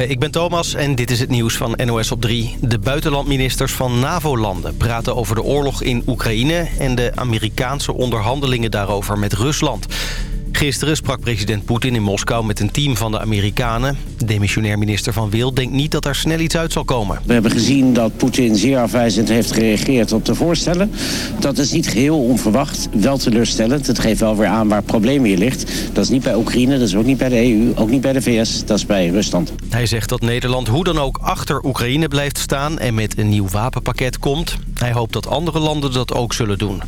Ik ben Thomas en dit is het nieuws van NOS op 3. De buitenlandministers van NAVO-landen praten over de oorlog in Oekraïne... en de Amerikaanse onderhandelingen daarover met Rusland. Gisteren sprak president Poetin in Moskou met een team van de Amerikanen. Demissionair minister Van Wil denkt niet dat er snel iets uit zal komen. We hebben gezien dat Poetin zeer afwijzend heeft gereageerd op de voorstellen. Dat is niet geheel onverwacht, wel teleurstellend. Het geeft wel weer aan waar het probleem hier ligt. Dat is niet bij Oekraïne, dat is ook niet bij de EU, ook niet bij de VS, dat is bij Rusland. Hij zegt dat Nederland hoe dan ook achter Oekraïne blijft staan... en met een nieuw wapenpakket komt. Hij hoopt dat andere landen dat ook zullen doen.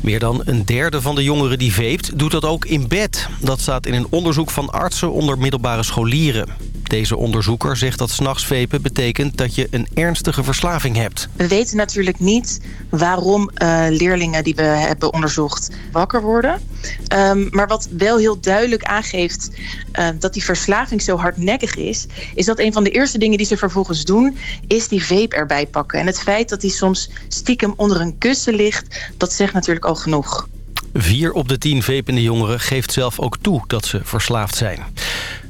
Meer dan een derde van de jongeren die veept, doet dat ook in bed. Dat staat in een onderzoek van artsen onder middelbare scholieren. Deze onderzoeker zegt dat s'nachts vepen betekent dat je een ernstige verslaving hebt. We weten natuurlijk niet waarom uh, leerlingen die we hebben onderzocht wakker worden. Um, maar wat wel heel duidelijk aangeeft uh, dat die verslaving zo hardnekkig is... is dat een van de eerste dingen die ze vervolgens doen... is die vape erbij pakken. En het feit dat die soms stiekem onder een kussen ligt... dat zegt natuurlijk al genoeg. Vier op de tien vepende jongeren geeft zelf ook toe dat ze verslaafd zijn.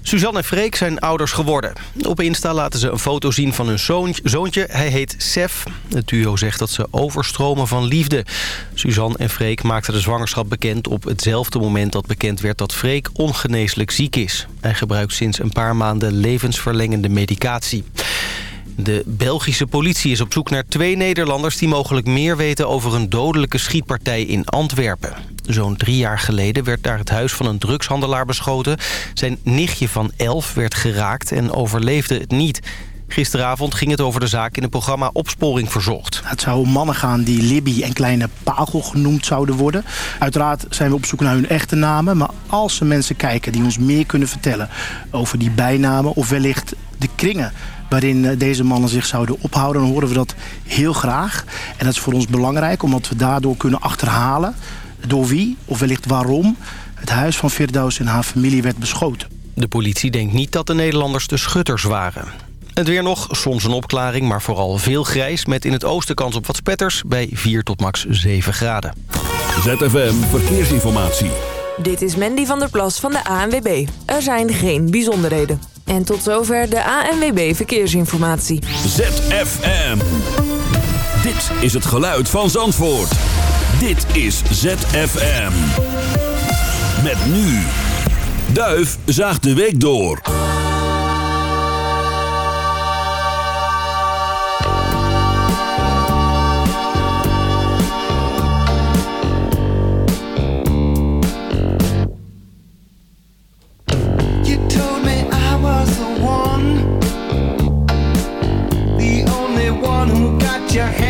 Suzanne en Freek zijn ouders geworden. Op Insta laten ze een foto zien van hun zoontje. Hij heet Sef. Het duo zegt dat ze overstromen van liefde. Suzanne en Freek maakten de zwangerschap bekend op hetzelfde moment dat bekend werd dat Freek ongeneeslijk ziek is. Hij gebruikt sinds een paar maanden levensverlengende medicatie. De Belgische politie is op zoek naar twee Nederlanders... die mogelijk meer weten over een dodelijke schietpartij in Antwerpen. Zo'n drie jaar geleden werd daar het huis van een drugshandelaar beschoten. Zijn nichtje van elf werd geraakt en overleefde het niet. Gisteravond ging het over de zaak in het programma Opsporing Verzocht. Het zou om mannen gaan die Libby en Kleine Pagel genoemd zouden worden. Uiteraard zijn we op zoek naar hun echte namen. Maar als er mensen kijken die ons meer kunnen vertellen over die bijnamen... of wellicht de kringen waarin eh, deze mannen zich zouden ophouden... dan horen we dat heel graag. En dat is voor ons belangrijk, omdat we daardoor kunnen achterhalen... door wie, of wellicht waarom, het huis van Firdaus en haar familie werd beschoten. De politie denkt niet dat de Nederlanders de schutters waren. Het weer nog, soms een opklaring, maar vooral veel grijs... met in het oosten kans op wat spetters bij 4 tot max 7 graden. ZFM Verkeersinformatie. Dit is Mandy van der Plas van de ANWB. Er zijn geen bijzonderheden. En tot zover de ANWB Verkeersinformatie. ZFM. Dit is het geluid van Zandvoort. Dit is ZFM. Met nu. Duif zaagt de week door. your hand.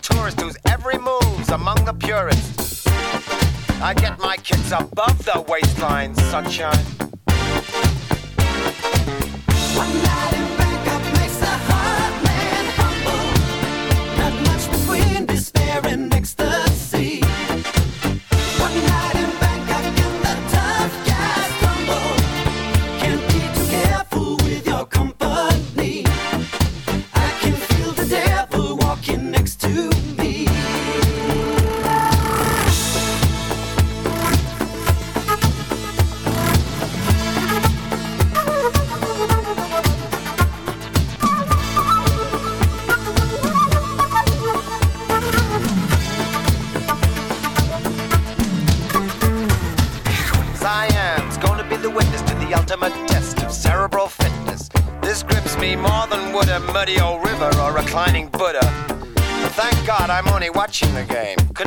tourist whose every move's among the purists. I get my kids above the waistline, sunshine.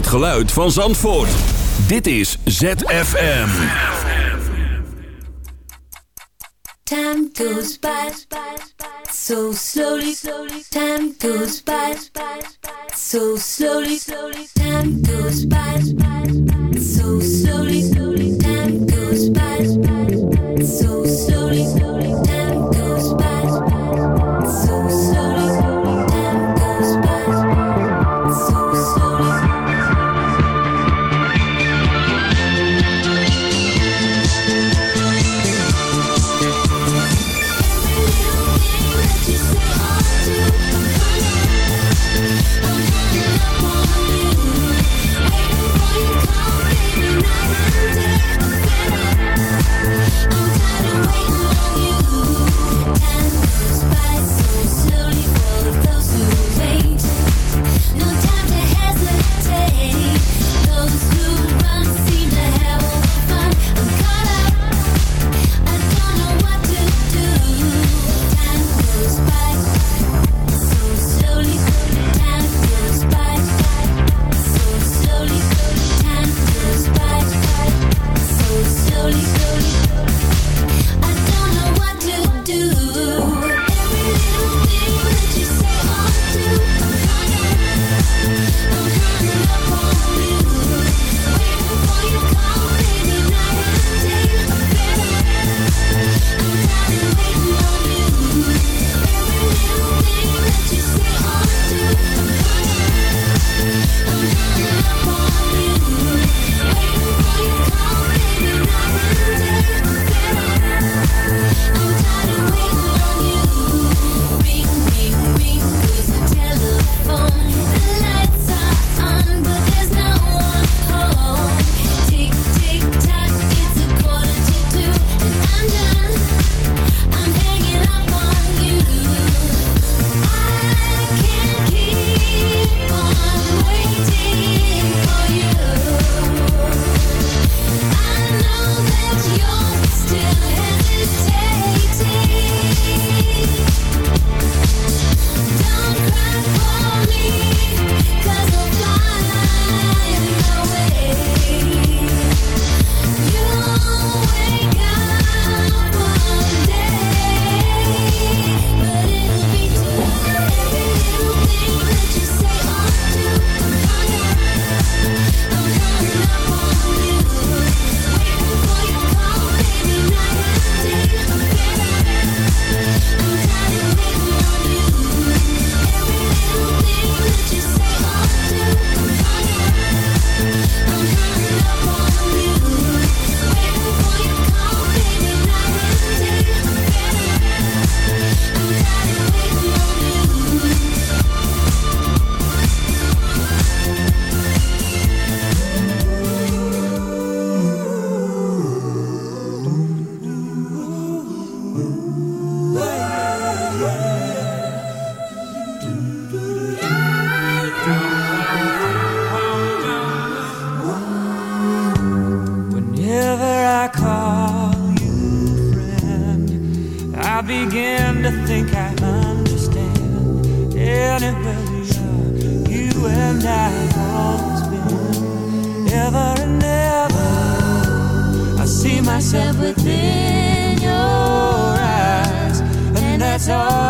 het geluid van Zandvoort. Dit is ZFM. Time goes by, so slowly, slowly, time goes by, so slowly, slowly, time goes by, so slowly. begin to think I understand. Anywhere we are, you and I have always been. Ever and ever, I see myself within your eyes, and that's all.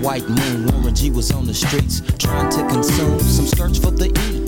White moon. Warren G was on the streets trying to consume some skirts for the E,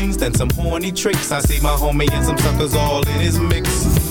things than some horny tricks. I see my homie and some suckers all in his mix.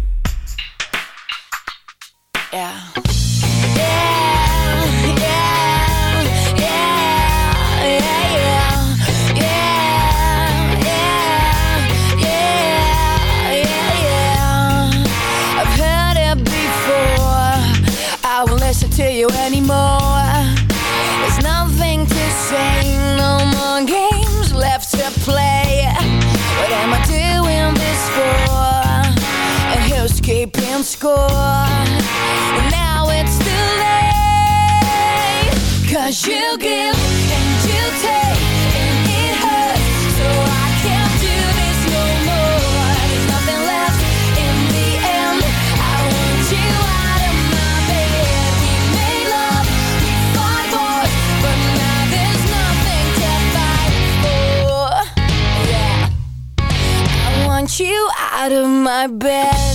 you'll give and you'll take and it hurts. So I can't do this no more. There's nothing left in the end. I want you out of my bed. We made love, we fought But now there's nothing to fight for. Yeah. I want you out of my bed.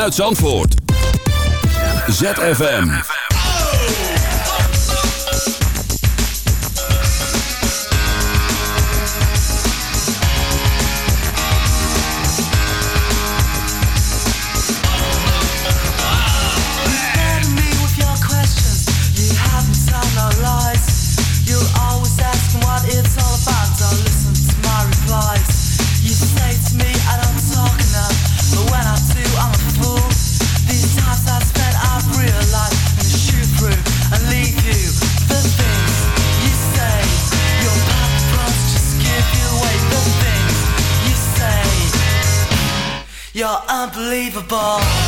Uit Zandvoort. ZFM. unbelievable.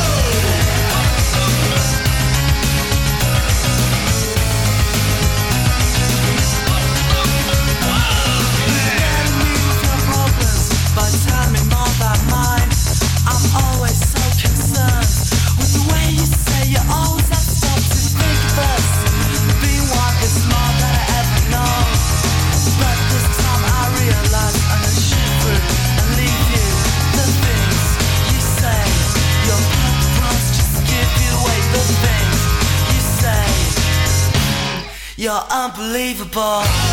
unbelievable.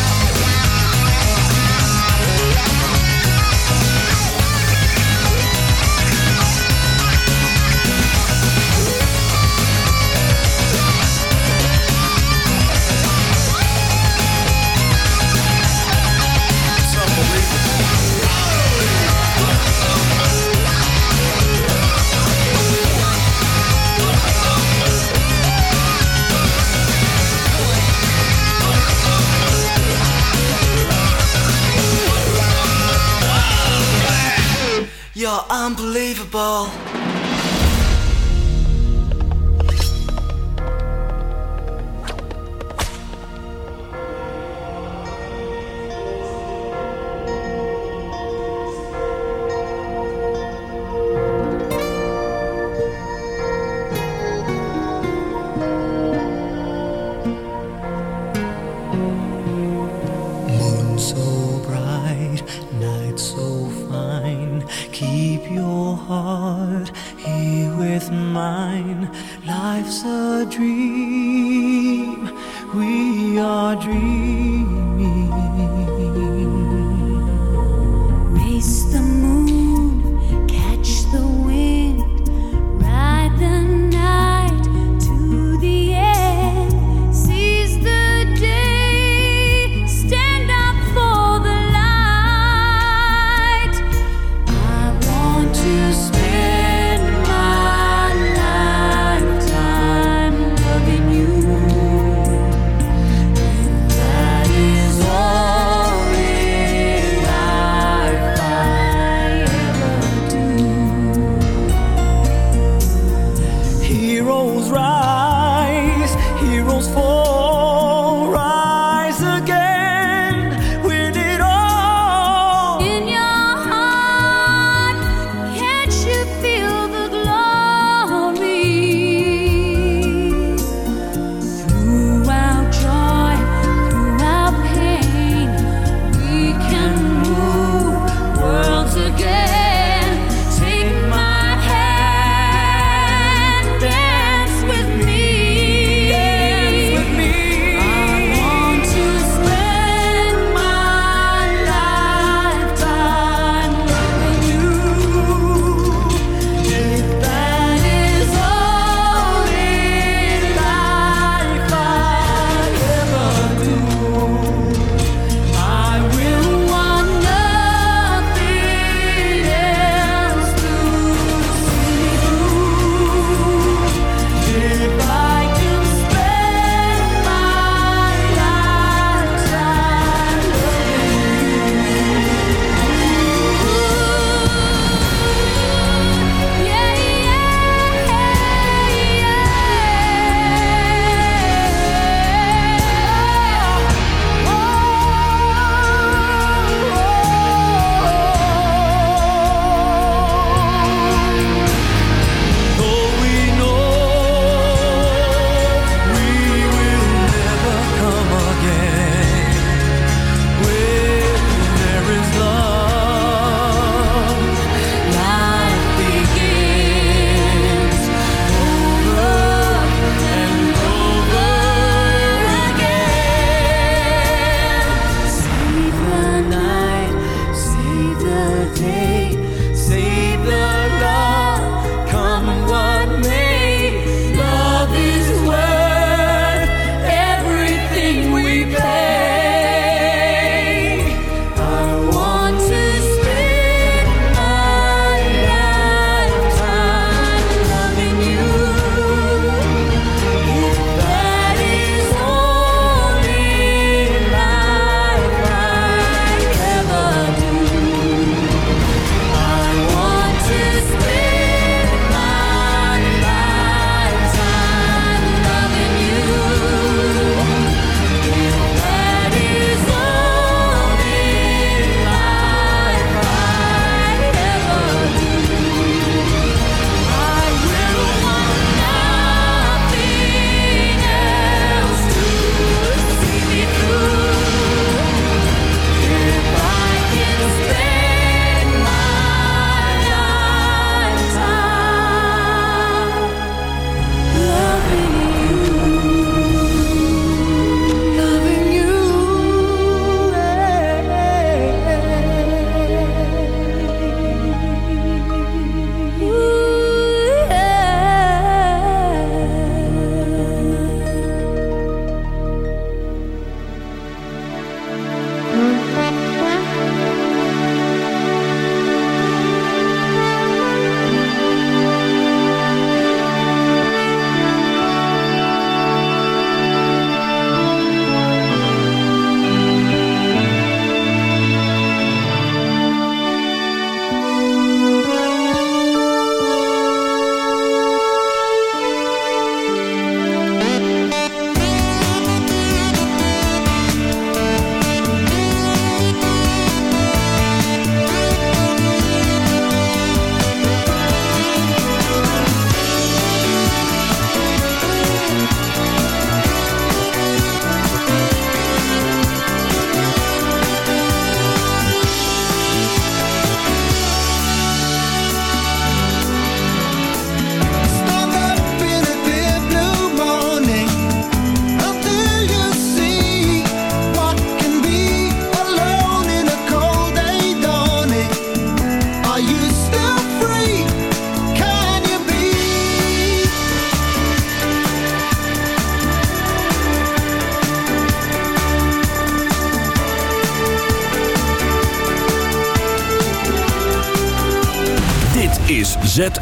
unbelievable. we are dreaming.